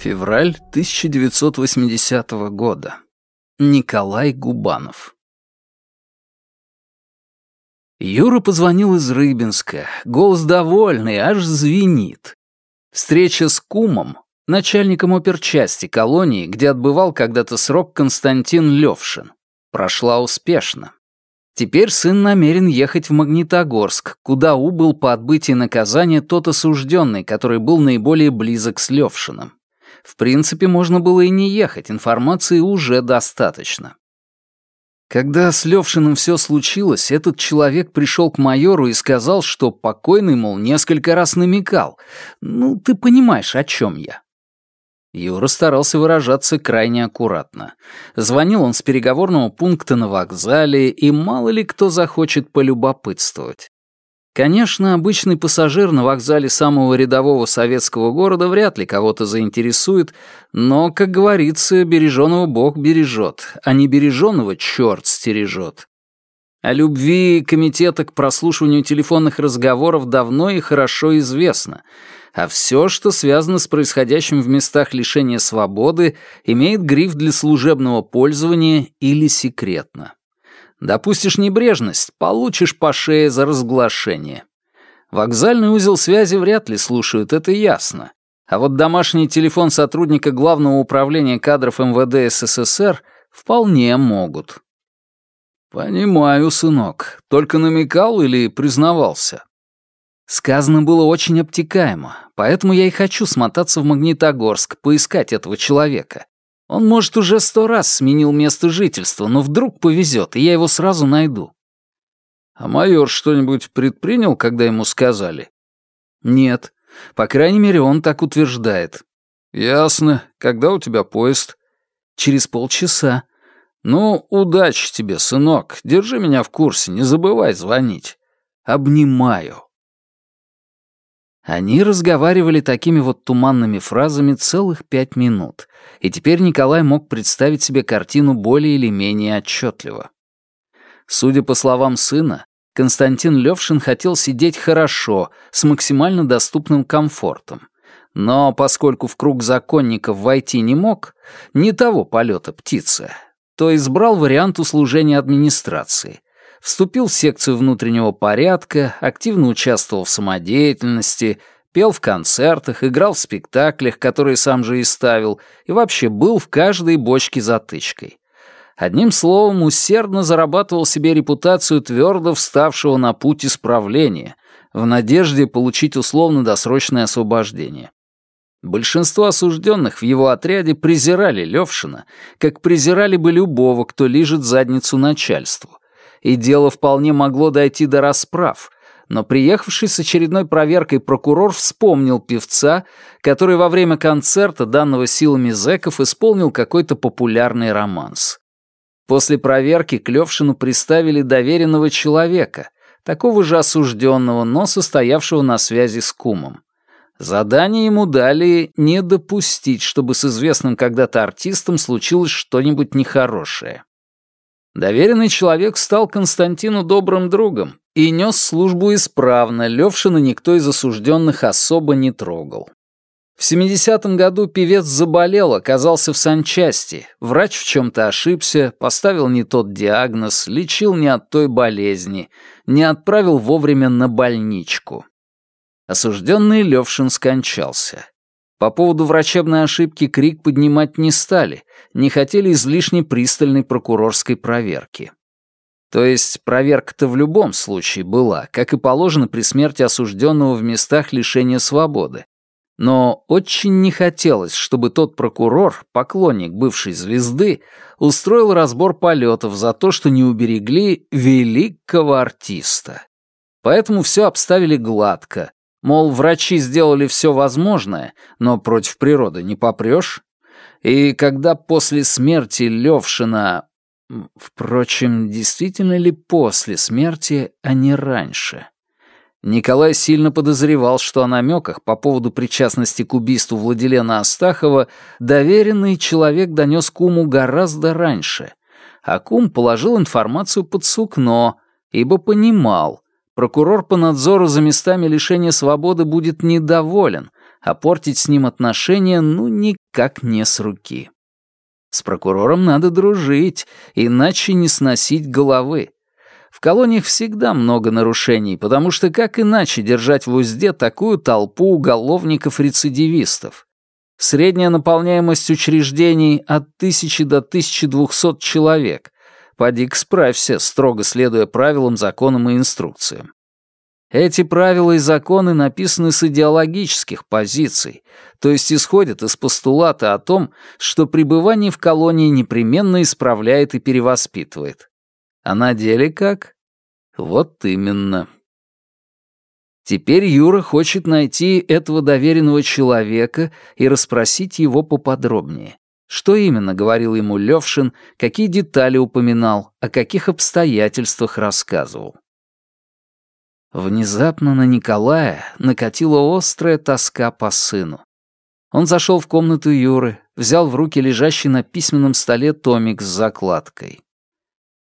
Февраль 1980 года. Николай Губанов. Юра позвонил из Рыбинска. Голос довольный, аж звенит. Встреча с кумом, начальником оперчасти колонии, где отбывал когда-то срок Константин Левшин, прошла успешно. Теперь сын намерен ехать в Магнитогорск, куда убыл по отбытии наказания тот осужденный, который был наиболее близок с Левшиным. В принципе, можно было и не ехать, информации уже достаточно. Когда с Левшиным все случилось, этот человек пришел к майору и сказал, что покойный, мол, несколько раз намекал. Ну, ты понимаешь, о чем я. Юра старался выражаться крайне аккуратно. Звонил он с переговорного пункта на вокзале, и мало ли кто захочет полюбопытствовать. Конечно, обычный пассажир на вокзале самого рядового советского города вряд ли кого-то заинтересует, но, как говорится, береженого Бог бережет, а не береженого черт стережет. О любви комитета к прослушиванию телефонных разговоров давно и хорошо известно, а все, что связано с происходящим в местах лишения свободы, имеет гриф для служебного пользования или секретно. Допустишь небрежность, получишь по шее за разглашение. Вокзальный узел связи вряд ли слушают, это ясно. А вот домашний телефон сотрудника Главного управления кадров МВД СССР вполне могут. «Понимаю, сынок. Только намекал или признавался?» Сказано было очень обтекаемо, поэтому я и хочу смотаться в Магнитогорск, поискать этого человека. Он, может, уже сто раз сменил место жительства, но вдруг повезет, и я его сразу найду. А майор что-нибудь предпринял, когда ему сказали? Нет. По крайней мере, он так утверждает. Ясно. Когда у тебя поезд? Через полчаса. Ну, удачи тебе, сынок. Держи меня в курсе, не забывай звонить. Обнимаю. Они разговаривали такими вот туманными фразами целых пять минут, и теперь Николай мог представить себе картину более или менее отчетливо. Судя по словам сына, Константин Левшин хотел сидеть хорошо, с максимально доступным комфортом. Но поскольку в круг законников войти не мог, не того полета птица, то избрал вариант услужения администрации — вступил в секцию внутреннего порядка, активно участвовал в самодеятельности, пел в концертах, играл в спектаклях, которые сам же и ставил, и вообще был в каждой бочке затычкой. Одним словом, усердно зарабатывал себе репутацию твердо вставшего на путь исправления, в надежде получить условно-досрочное освобождение. Большинство осужденных в его отряде презирали Левшина, как презирали бы любого, кто лижет задницу начальству и дело вполне могло дойти до расправ, но приехавший с очередной проверкой прокурор вспомнил певца, который во время концерта, данного силами зэков, исполнил какой-то популярный романс. После проверки к Левшину приставили доверенного человека, такого же осужденного, но состоявшего на связи с кумом. Задание ему дали не допустить, чтобы с известным когда-то артистом случилось что-нибудь нехорошее. Доверенный человек стал Константину добрым другом и нес службу исправно, Левшина никто из осужденных особо не трогал. В 70-м году певец заболел, оказался в санчасти, врач в чем-то ошибся, поставил не тот диагноз, лечил не от той болезни, не отправил вовремя на больничку. Осужденный Левшин скончался. По поводу врачебной ошибки крик поднимать не стали, не хотели излишне пристальной прокурорской проверки. То есть проверка-то в любом случае была, как и положено при смерти осужденного в местах лишения свободы. Но очень не хотелось, чтобы тот прокурор, поклонник бывшей звезды, устроил разбор полетов за то, что не уберегли великого артиста. Поэтому все обставили гладко, Мол, врачи сделали все возможное, но против природы не попрешь. И когда после смерти Левшина... Впрочем, действительно ли после смерти, а не раньше? Николай сильно подозревал, что о намеках по поводу причастности к убийству Владилена Астахова доверенный человек донес куму гораздо раньше, а кум положил информацию под сукно, ибо понимал, Прокурор по надзору за местами лишения свободы будет недоволен, а портить с ним отношения ну никак не с руки. С прокурором надо дружить, иначе не сносить головы. В колониях всегда много нарушений, потому что как иначе держать в узде такую толпу уголовников-рецидивистов? Средняя наполняемость учреждений от 1000 до 1200 человек. Поди-ка справься, строго следуя правилам, законам и инструкциям. Эти правила и законы написаны с идеологических позиций, то есть исходят из постулата о том, что пребывание в колонии непременно исправляет и перевоспитывает. А на деле как? Вот именно. Теперь Юра хочет найти этого доверенного человека и расспросить его поподробнее. Что именно говорил ему Левшин, какие детали упоминал, о каких обстоятельствах рассказывал. Внезапно на Николая накатила острая тоска по сыну. Он зашел в комнату Юры, взял в руки лежащий на письменном столе томик с закладкой.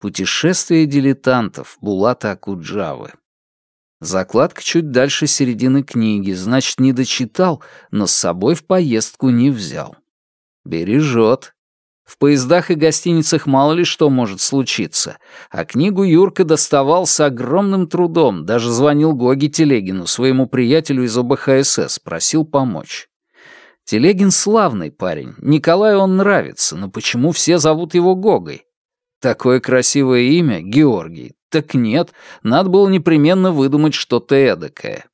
«Путешествие дилетантов» Булата Акуджавы. Закладка чуть дальше середины книги, значит, не дочитал, но с собой в поездку не взял. Бережет. В поездах и гостиницах мало ли что может случиться, а книгу Юрка доставал с огромным трудом, даже звонил Гоге Телегину, своему приятелю из ОБХСС, просил помочь. Телегин славный парень, Николаю он нравится, но почему все зовут его Гогой? Такое красивое имя, Георгий. Так нет, надо было непременно выдумать что-то эдакое.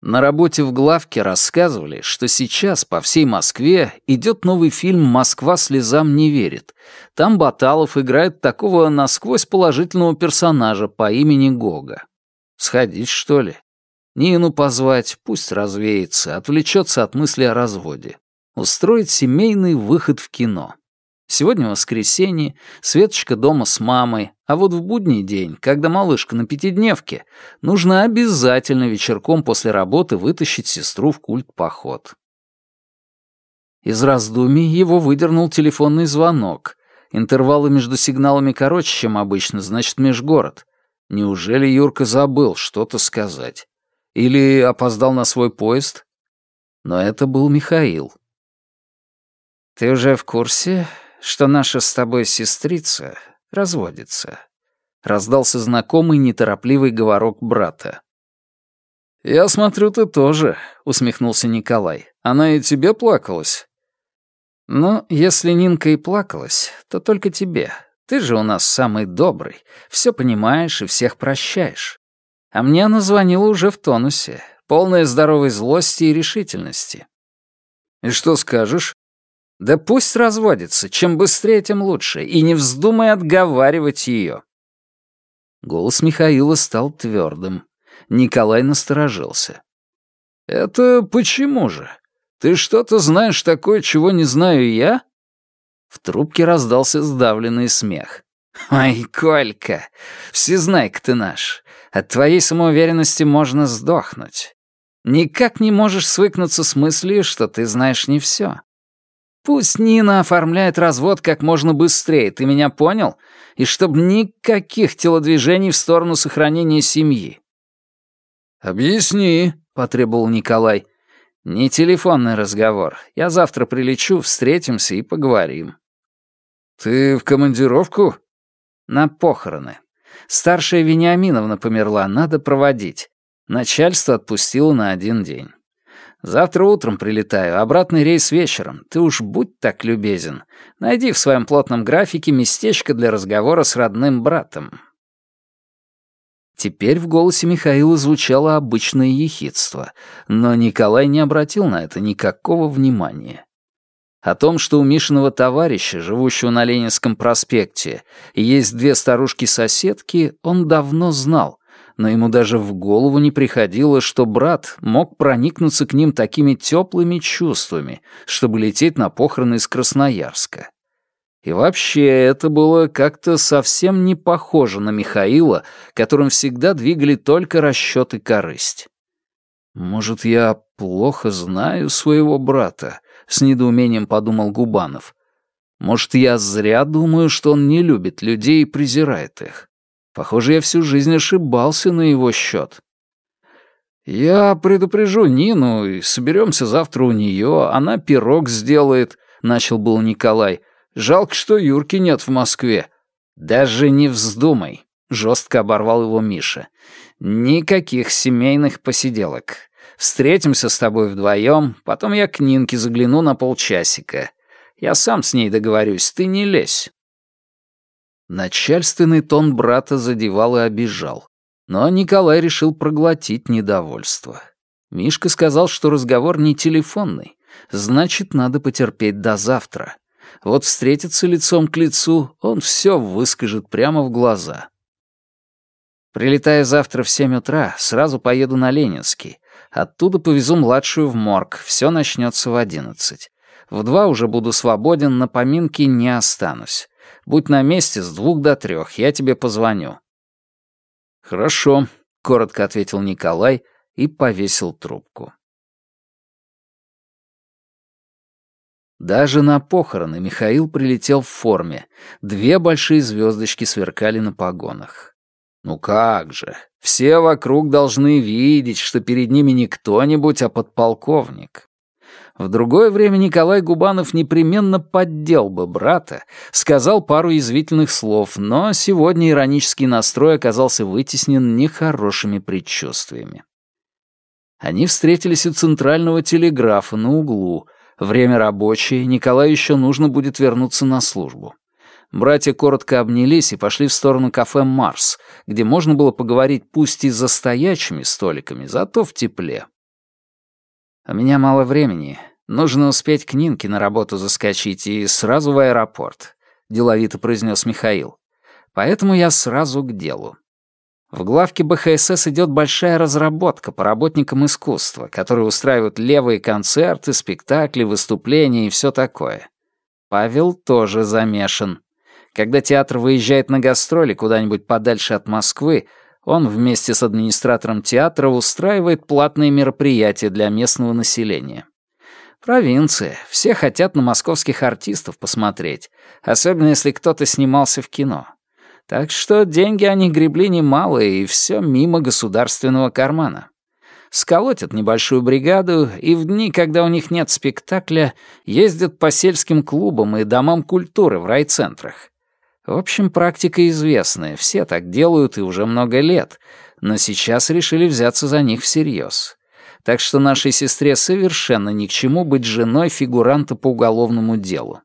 На работе в главке рассказывали, что сейчас по всей Москве идет новый фильм «Москва слезам не верит». Там Баталов играет такого насквозь положительного персонажа по имени Гога. Сходить, что ли? Нину позвать, пусть развеется, отвлечется от мысли о разводе. Устроить семейный выход в кино. Сегодня воскресенье, Светочка дома с мамой, а вот в будний день, когда малышка на пятидневке, нужно обязательно вечерком после работы вытащить сестру в культ-поход. Из раздумий его выдернул телефонный звонок. Интервалы между сигналами короче, чем обычно, значит, межгород. Неужели Юрка забыл что-то сказать? Или опоздал на свой поезд? Но это был Михаил. «Ты уже в курсе, что наша с тобой сестрица разводится», — раздался знакомый неторопливый говорок брата. «Я смотрю, ты тоже», — усмехнулся Николай. «Она и тебе плакалась?» «Ну, если Нинка и плакалась, то только тебе. Ты же у нас самый добрый, все понимаешь и всех прощаешь. А мне она звонила уже в тонусе, полная здоровой злости и решительности». «И что скажешь?» Да пусть разводится, чем быстрее, тем лучше, и не вздумай отговаривать ее. Голос Михаила стал твердым. Николай насторожился. «Это почему же? Ты что-то знаешь такое, чего не знаю я?» В трубке раздался сдавленный смех. «Ой, Колька, всезнайка ты наш. От твоей самоуверенности можно сдохнуть. Никак не можешь свыкнуться с мыслью, что ты знаешь не все. Пусть Нина оформляет развод как можно быстрее, ты меня понял? И чтобы никаких телодвижений в сторону сохранения семьи». «Объясни», — потребовал Николай. «Не телефонный разговор. Я завтра прилечу, встретимся и поговорим». «Ты в командировку?» «На похороны. Старшая Вениаминовна померла, надо проводить. Начальство отпустило на один день». Завтра утром прилетаю, обратный рейс вечером. Ты уж будь так любезен. Найди в своем плотном графике местечко для разговора с родным братом». Теперь в голосе Михаила звучало обычное ехидство, но Николай не обратил на это никакого внимания. О том, что у Мишиного товарища, живущего на Ленинском проспекте, есть две старушки-соседки, он давно знал, но ему даже в голову не приходило, что брат мог проникнуться к ним такими теплыми чувствами, чтобы лететь на похороны из Красноярска. И вообще, это было как-то совсем не похоже на Михаила, которым всегда двигали только расчет и корысть. «Может, я плохо знаю своего брата?» — с недоумением подумал Губанов. «Может, я зря думаю, что он не любит людей и презирает их. Похоже, я всю жизнь ошибался на его счет. «Я предупрежу Нину, и соберемся завтра у нее, она пирог сделает», — начал был Николай. «Жалко, что Юрки нет в Москве». «Даже не вздумай», — жестко оборвал его Миша. «Никаких семейных посиделок. Встретимся с тобой вдвоем, потом я к Нинке загляну на полчасика. Я сам с ней договорюсь, ты не лезь». Начальственный тон брата задевал и обижал. Но Николай решил проглотить недовольство. Мишка сказал, что разговор не телефонный, значит, надо потерпеть до завтра. Вот встретиться лицом к лицу, он все выскажет прямо в глаза. Прилетая завтра в семь утра, сразу поеду на Ленинский. Оттуда повезу младшую в морг, все начнется в одиннадцать. В два уже буду свободен, на поминки не останусь. Будь на месте с двух до трех, я тебе позвоню. «Хорошо», — коротко ответил Николай и повесил трубку. Даже на похороны Михаил прилетел в форме. Две большие звездочки сверкали на погонах. Ну как же, все вокруг должны видеть, что перед ними не кто-нибудь, а подполковник. В другое время Николай Губанов непременно поддел бы брата, сказал пару язвительных слов, но сегодня иронический настрой оказался вытеснен нехорошими предчувствиями. Они встретились у центрального телеграфа на углу. Время рабочее, Николаю еще нужно будет вернуться на службу. Братья коротко обнялись и пошли в сторону кафе «Марс», где можно было поговорить пусть и за стоячими столиками, зато в тепле. «У меня мало времени. Нужно успеть к Нинке на работу заскочить и сразу в аэропорт», — деловито произнес Михаил. «Поэтому я сразу к делу. В главке БХСС идет большая разработка по работникам искусства, которые устраивают левые концерты, спектакли, выступления и все такое. Павел тоже замешан. Когда театр выезжает на гастроли куда-нибудь подальше от Москвы, он вместе с администратором театра устраивает платные мероприятия для местного населения. Провинция. Все хотят на московских артистов посмотреть, особенно если кто-то снимался в кино. Так что деньги они гребли немалые, и все мимо государственного кармана. Сколотят небольшую бригаду, и в дни, когда у них нет спектакля, ездят по сельским клубам и домам культуры в райцентрах. В общем, практика известная, все так делают и уже много лет, но сейчас решили взяться за них всерьез. Так что нашей сестре совершенно ни к чему быть женой фигуранта по уголовному делу.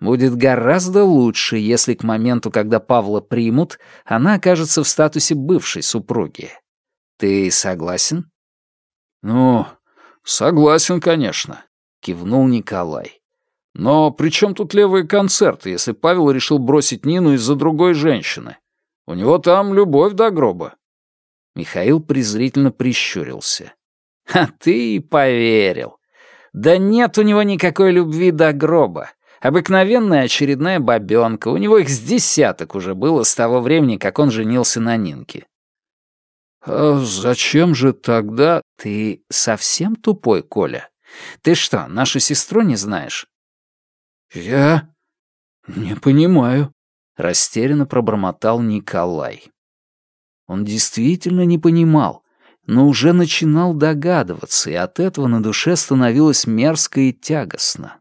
Будет гораздо лучше, если к моменту, когда Павла примут, она окажется в статусе бывшей супруги. Ты согласен? Ну, согласен, конечно, кивнул Николай. Но при чем тут левые концерты, если Павел решил бросить Нину из-за другой женщины? У него там любовь до гроба». Михаил презрительно прищурился. «А ты и поверил. Да нет у него никакой любви до гроба. Обыкновенная очередная бабёнка. У него их с десяток уже было с того времени, как он женился на Нинке». «А зачем же тогда...» «Ты совсем тупой, Коля? Ты что, нашу сестру не знаешь?» «Я не понимаю», — растерянно пробормотал Николай. Он действительно не понимал, но уже начинал догадываться, и от этого на душе становилось мерзко и тягостно.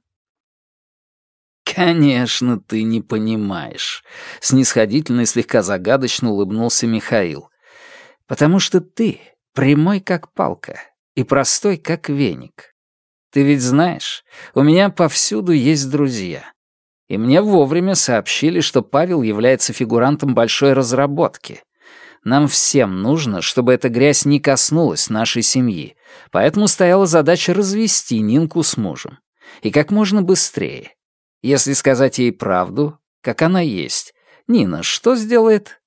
«Конечно, ты не понимаешь», — снисходительно и слегка загадочно улыбнулся Михаил. «Потому что ты прямой как палка и простой как веник. Ты ведь знаешь, у меня повсюду есть друзья. И мне вовремя сообщили, что Павел является фигурантом большой разработки. Нам всем нужно, чтобы эта грязь не коснулась нашей семьи, поэтому стояла задача развести Нинку с мужем. И как можно быстрее. Если сказать ей правду, как она есть, Нина что сделает?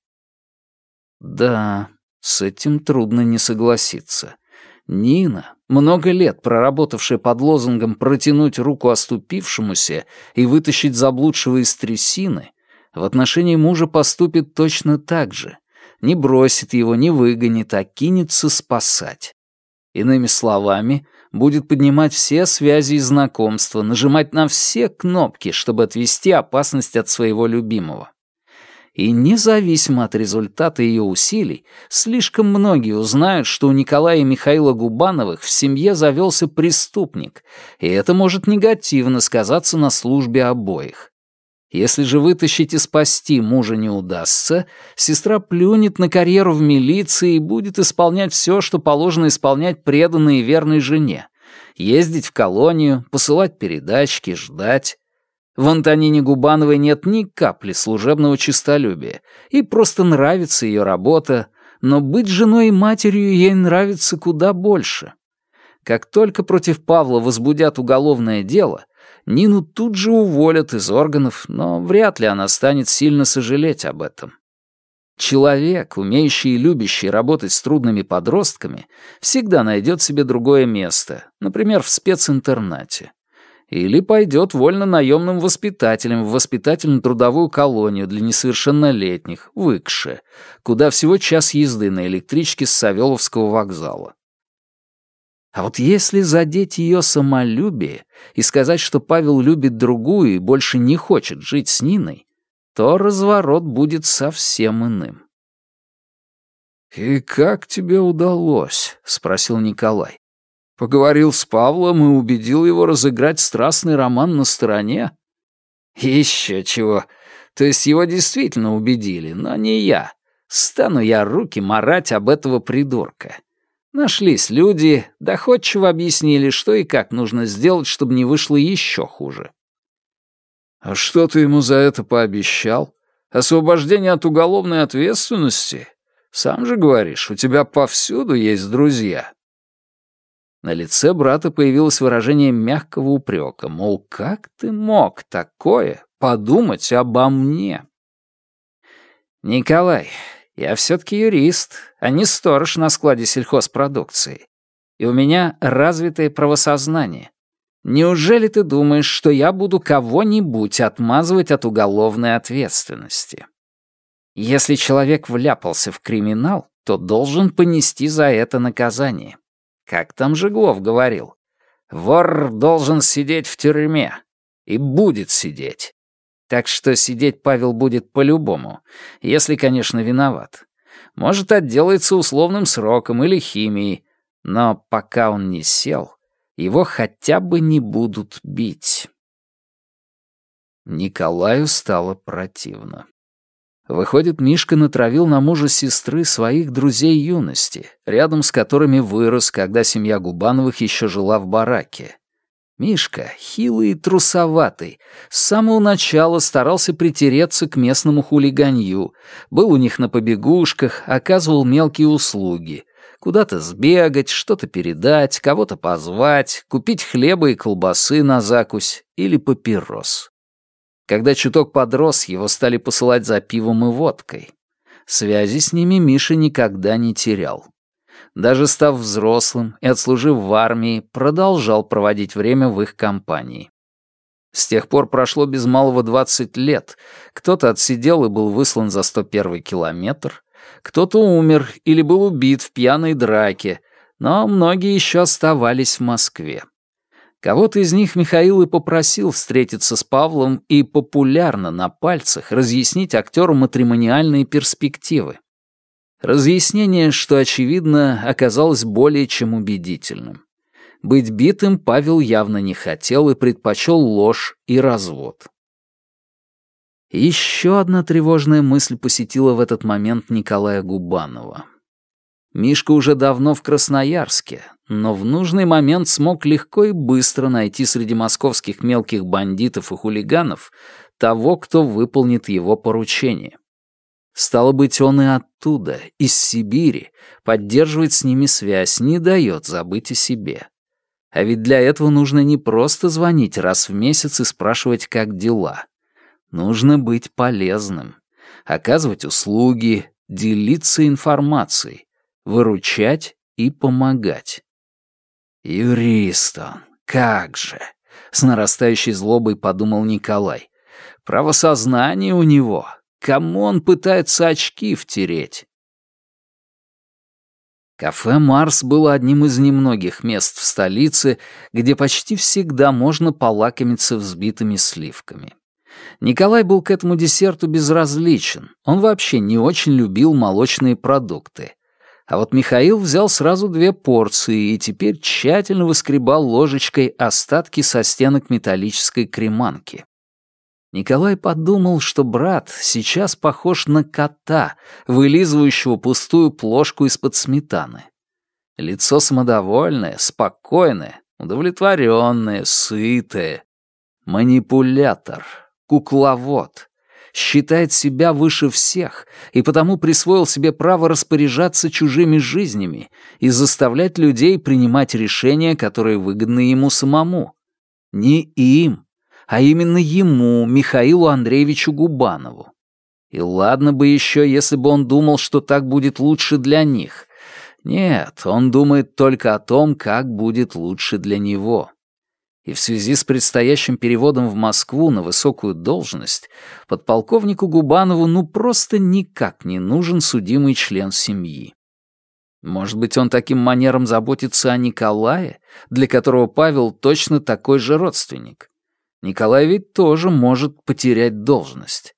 Да, с этим трудно не согласиться. Нина, много лет проработавшая под лозунгом «протянуть руку оступившемуся» и вытащить заблудшего из трясины, в отношении мужа поступит точно так же. Не бросит его, не выгонит, а кинется спасать. Иными словами, будет поднимать все связи и знакомства, нажимать на все кнопки, чтобы отвести опасность от своего любимого. И независимо от результата ее усилий, слишком многие узнают, что у Николая и Михаила Губановых в семье завелся преступник, и это может негативно сказаться на службе обоих. Если же вытащить и спасти мужа не удастся, сестра плюнет на карьеру в милиции и будет исполнять все, что положено исполнять преданной и верной жене. Ездить в колонию, посылать передачки, ждать. В Антонине Губановой нет ни капли служебного честолюбия, и просто нравится ее работа, но быть женой и матерью ей нравится куда больше. Как только против Павла возбудят уголовное дело, Нину тут же уволят из органов, но вряд ли она станет сильно сожалеть об этом. Человек, умеющий и любящий работать с трудными подростками, всегда найдет себе другое место, например, в специнтернате или пойдет вольно-наемным воспитателем в воспитательно-трудовую колонию для несовершеннолетних, в Икше, куда всего час езды на электричке с Савеловского вокзала. А вот если задеть ее самолюбие и сказать, что Павел любит другую и больше не хочет жить с Ниной, то разворот будет совсем иным. «И как тебе удалось?» — спросил Николай. Поговорил с Павлом и убедил его разыграть страстный роман на стороне? Еще чего. То есть его действительно убедили, но не я. Стану я руки марать об этого придурка. Нашлись люди, доходчиво объяснили, что и как нужно сделать, чтобы не вышло еще хуже. «А что ты ему за это пообещал? Освобождение от уголовной ответственности? Сам же говоришь, у тебя повсюду есть друзья». На лице брата появилось выражение мягкого упрека, мол, как ты мог такое подумать обо мне? Николай, я все-таки юрист, а не сторож на складе сельхозпродукции. И у меня развитое правосознание. Неужели ты думаешь, что я буду кого-нибудь отмазывать от уголовной ответственности? Если человек вляпался в криминал, то должен понести за это наказание. Как там Жеглов говорил? Вор должен сидеть в тюрьме. И будет сидеть. Так что сидеть Павел будет по-любому, если, конечно, виноват. Может, отделается условным сроком или химией, но пока он не сел, его хотя бы не будут бить. Николаю стало противно. Выходит, Мишка натравил на мужа сестры своих друзей юности, рядом с которыми вырос, когда семья Губановых еще жила в бараке. Мишка, хилый и трусоватый, с самого начала старался притереться к местному хулиганью, был у них на побегушках, оказывал мелкие услуги. Куда-то сбегать, что-то передать, кого-то позвать, купить хлеба и колбасы на закусь или папирос. Когда чуток подрос, его стали посылать за пивом и водкой. Связи с ними Миша никогда не терял. Даже став взрослым и отслужив в армии, продолжал проводить время в их компании. С тех пор прошло без малого 20 лет. Кто-то отсидел и был выслан за 101 километр, кто-то умер или был убит в пьяной драке, но многие еще оставались в Москве. Кого-то из них Михаил и попросил встретиться с Павлом и популярно на пальцах разъяснить актеру матримониальные перспективы. Разъяснение, что, очевидно, оказалось более чем убедительным. Быть битым Павел явно не хотел и предпочел ложь и развод. Еще одна тревожная мысль посетила в этот момент Николая Губанова. Мишка уже давно в Красноярске, но в нужный момент смог легко и быстро найти среди московских мелких бандитов и хулиганов того, кто выполнит его поручение. Стало быть, он и оттуда, из Сибири, поддерживает с ними связь, не дает забыть о себе. А ведь для этого нужно не просто звонить раз в месяц и спрашивать, как дела. Нужно быть полезным, оказывать услуги, делиться информацией, выручать и помогать. Юрист он, как же! С нарастающей злобой подумал Николай. Правосознание у него. Кому он пытается очки втереть? Кафе «Марс» было одним из немногих мест в столице, где почти всегда можно полакомиться взбитыми сливками. Николай был к этому десерту безразличен. Он вообще не очень любил молочные продукты. А вот Михаил взял сразу две порции и теперь тщательно выскребал ложечкой остатки со стенок металлической креманки. Николай подумал, что брат сейчас похож на кота, вылизывающего пустую плошку из-под сметаны. Лицо самодовольное, спокойное, удовлетворенное, сытое. Манипулятор, кукловод. Считает себя выше всех и потому присвоил себе право распоряжаться чужими жизнями и заставлять людей принимать решения, которые выгодны ему самому. Не им, а именно ему, Михаилу Андреевичу Губанову. И ладно бы еще, если бы он думал, что так будет лучше для них. Нет, он думает только о том, как будет лучше для него. И в связи с предстоящим переводом в Москву на высокую должность подполковнику Губанову ну просто никак не нужен судимый член семьи. Может быть, он таким манером заботится о Николае, для которого Павел точно такой же родственник. Николай ведь тоже может потерять должность.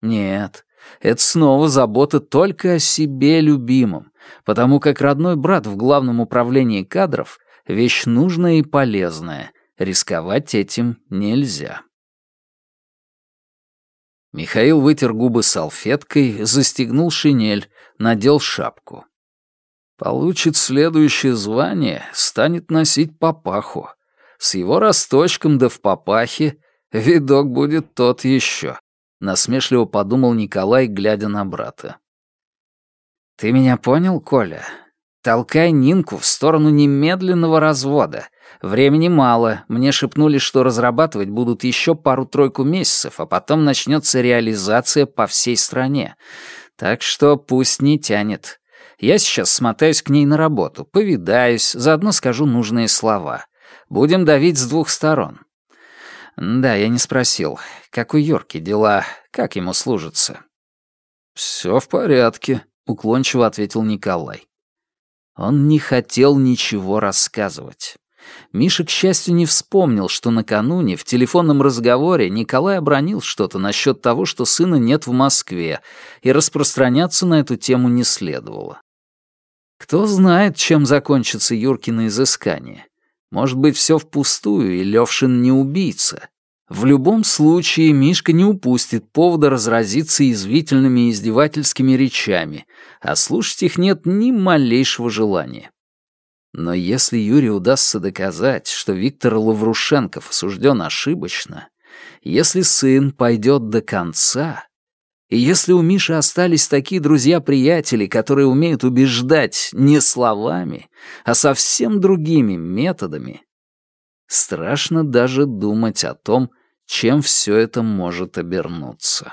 Нет, это снова забота только о себе любимом, потому как родной брат в главном управлении кадров — вещь нужная и полезная, рисковать этим нельзя. Михаил вытер губы салфеткой, застегнул шинель, надел шапку. Получит следующее звание, станет носить папаху, с его росточком да в папахе видок будет тот еще», — насмешливо подумал Николай, глядя на брата. «Ты меня понял, Коля? Толкай Нинку в сторону немедленного развода. Времени мало, мне шепнули, что разрабатывать будут еще пару-тройку месяцев, а потом начнется реализация по всей стране. Так что пусть не тянет. Я сейчас смотаюсь к ней на работу, повидаюсь, заодно скажу нужные слова. Будем давить с двух сторон. Да, я не спросил, как у Йорки дела, как ему служится. Все в порядке, уклончиво ответил Николай. Он не хотел ничего рассказывать. Миша, к счастью, не вспомнил, что накануне в телефонном разговоре Николай обронил что-то насчет того, что сына нет в Москве, и распространяться на эту тему не следовало. Кто знает, чем закончится Юркино изыскание. Может быть, все впустую, и Левшин не убийца. В любом случае, Мишка не упустит повода разразиться извительными и издевательскими речами, а слушать их нет ни малейшего желания. Но если Юрию удастся доказать, что Виктор Лаврушенков осужден ошибочно, если сын пойдет до конца, и если у Миши остались такие друзья-приятели, которые умеют убеждать не словами, а совсем другими методами, страшно даже думать о том, чем все это может обернуться.